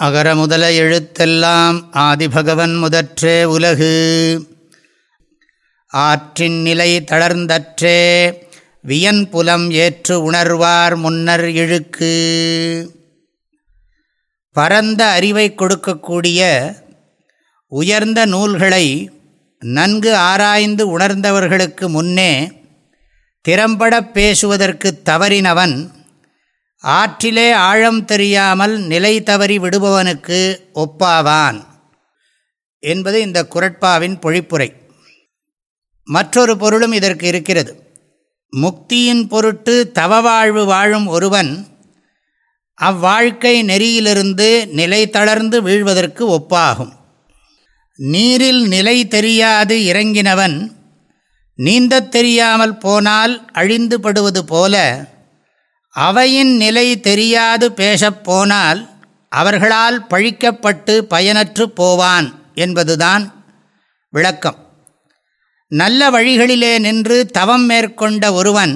அகர முதல எழுத்தெல்லாம் ஆதிபகவன் முதற்றே உலகு. ஆற்றின் நிலை தளர்ந்தற்றே வியன் புலம் ஏற்று உணர்வார் முன்னர் இழுக்கு. பரந்த அறிவை கொடுக்கக்கூடிய உயர்ந்த நூல்களை நன்கு ஆராய்ந்து உணர்ந்தவர்களுக்கு முன்னே திறம்படப் பேசுவதற்கு தவறினவன் ஆற்றிலே ஆழம் தெரியாமல் நிலை தவறி விடுபவனுக்கு ஒப்பாவான் என்பது இந்த குரட்பாவின் பொழிப்புரை. மற்றொரு பொருளும் இதற்கு இருக்கிறது. முக்தியின் பொருட்டு தவ வாழ்வு வாழும் ஒருவன் அவ்வாழ்க்கை நெறியிலிருந்து நிலை தளர்ந்து வீழ்வதற்கு ஒப்பாகும். நீரில் நிலை தெரியாது இறங்கினவன் நீந்தத் தெரியாமல் போனால் அழிந்துபடுவது போல அவையின் நிலை தெரியாது பேசப் போனால் அவர்களால் பழிக்கப்பட்டு பயனற்று போவான் என்பதுதான் விளக்கம். நல்ல வழிகளிலே நின்று தவம் மேற்கொண்ட ஒருவன்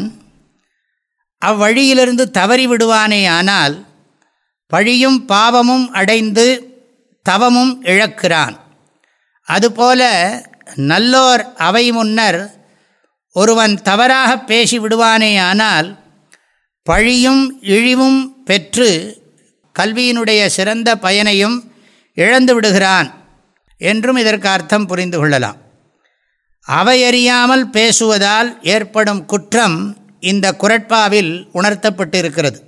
அவ்வழியிலிருந்து தவறி விடுவானேயானால் பழியும் பாவமும் அடைந்து தவமும் இழக்கிறான். அதுபோல நல்லோர் அவை முன்னர் ஒருவன் தவறாக பேசி விடுவானேயானால் பழியும் இழிவும் பெற்று கல்வியினுடைய சிறந்த பயனையும் இழந்து விடுகிறான் என்றும் இதற்கு அர்த்தம் புரிந்து கொள்ளலாம். அவையறியாமல் பேசுவதால் ஏற்படும் குற்றம் இந்த குரட்பாவில் உணர்த்தப்பட்டிருக்கிறது.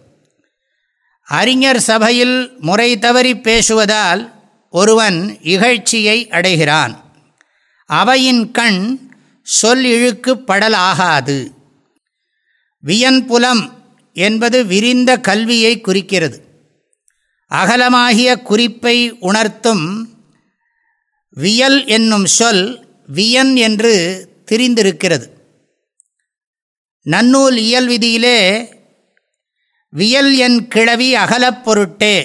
அறிஞர் சபையில் முறை தவறி பேசுவதால் ஒருவன் இகழ்ச்சியை அடைகிறான். அவையின் கண் சொல் இழுக்கு படலாகாது. வியன்புலம் என்பது விரிந்த கல்வியை குறிக்கிறது. அகலமாகிய குறிப்பை உணர்த்தும் வியல் என்னும் சொல் வியன் என்று திரிந்திருக்கிறது. நன்னூல் இயல் விதியிலே வியல் என் கிழவி அகலப் பொருட்டே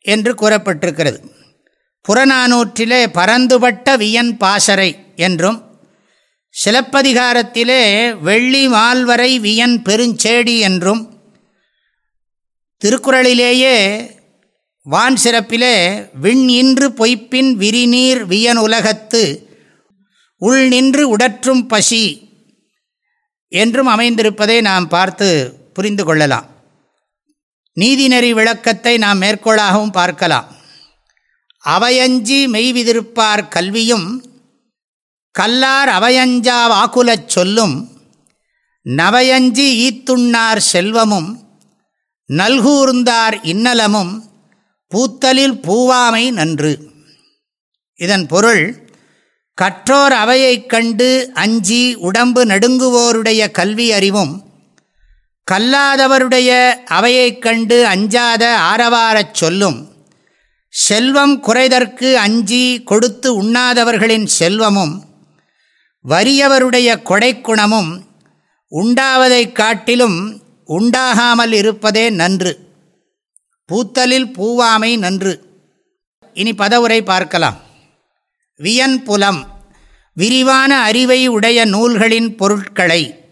என்று கூறப்பட்டிருக்கிறது. புறநானூற்றிலே பரந்துபட்ட வியன் பாசறை என்றும் சிலப்பதிகாரத்திலே வெள்ளி மால்வரை வியன் பெருஞ்சேடி என்றும் திருக்குறளிலேயே வான் சிறப்பிலே விண் இன்று பொய்ப்பின் விரிநீர் வியன் உலகத்து உள் நின்று உடற்றும் பசி என்றும் அமைந்திருப்பதை நாம் பார்த்து புரிந்து கொள்ளலாம். நீதிநெறி விளக்கத்தை நாம் மேற்கோளாகவும் பார்க்கலாம். அவையஞ்சி மெய்விதிருப்பார் கல்வியும் கல்லார் அவையஞ்சா வாக்குலச் சொல்லும் நவையஞ்சி ஈத்துண்ணார் செல்வமும் நல்கூர்ந்தார் இன்னலமும் பூத்தலில் பூவாமை நன்று. இதன் பொருள் கற்றோர் அவையைக் கண்டு அஞ்சி உடம்பு நடுங்குவோருடைய கல்வி அறிவும் கல்லாதவருடைய அவையைக் கண்டு அஞ்சாத ஆரவாரச் சொல்லும் செல்வம் குறைதற்கு அஞ்சி கொடுத்து உண்ணாதவர்களின் செல்வமும் வறியவருடைய கொடைக்குணமும் உண்டாவதைக் காட்டிலும் உண்டாகாமல் இருப்பதே நன்று. பூத்தலில் பூவாமை நன்று. இனி பதவுரை பார்க்கலாம். வியன் புலம் விரிவான அறிவை உடைய நூல்களின் பொருட்களை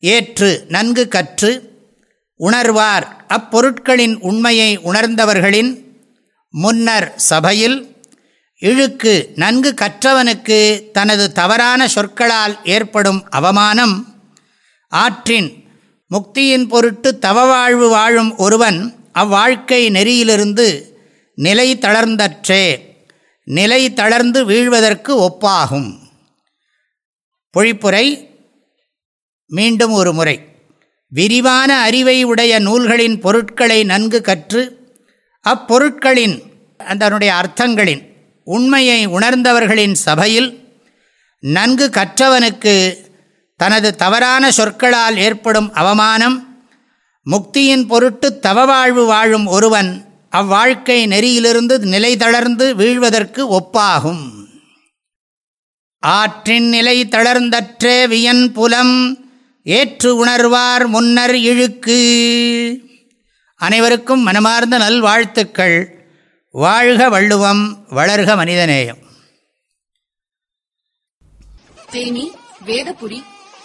ஏற்று நன்கு கற்று உணர்வார். அப்பொருட்களின் உண்மையை உணர்ந்தவர்களின் முன்னர் சபையில் இழுக்கு நன்கு கற்றவனுக்கு தனது தவறான சொற்களால் ஏற்படும் அவமானம் ஆற்றின் முக்தியின் பொருட்டு தவவாழ்வு வாழும் ஒருவன் அவ்வாழ்க்கை நெறியிலிருந்து நிலை தளர்ந்தற்றே நிலை தளர்ந்து வீழ்வதற்கு ஒப்பாகும். பொழிப்புரை மீண்டும் ஒரு முறை. விரிவான அறிவை உடைய நூல்களின் பொருட்களை நன்கு கற்று அப்பொருட்களின் அதனுடைய அர்த்தங்களின் உண்மையை உணர்ந்தவர்களின் சபையில் நன்கு கற்றவனுக்கு தனது தவறான சொற்களால் ஏற்படும் அவமானம் முக்தியின் பொருட்டு தவவாழ்வு வாழும் ஒருவன் அவ்வாழ்க்கை நெறியிலிருந்து நிலை தளர்ந்து வீழ்வதற்கு ஒப்பாகும். ஆற்றின் நிலை தளர்ந்தற்றே வியன் புலம் ஏற்று உணர்வார் முன்னர் இழுக்கு. அனைவருக்கும் மனமார்ந்த நல்வாழ்த்துக்கள். வாழ்க வள்ளுவம் வளர்க மனிதநேயம். தேனி வேதபுரி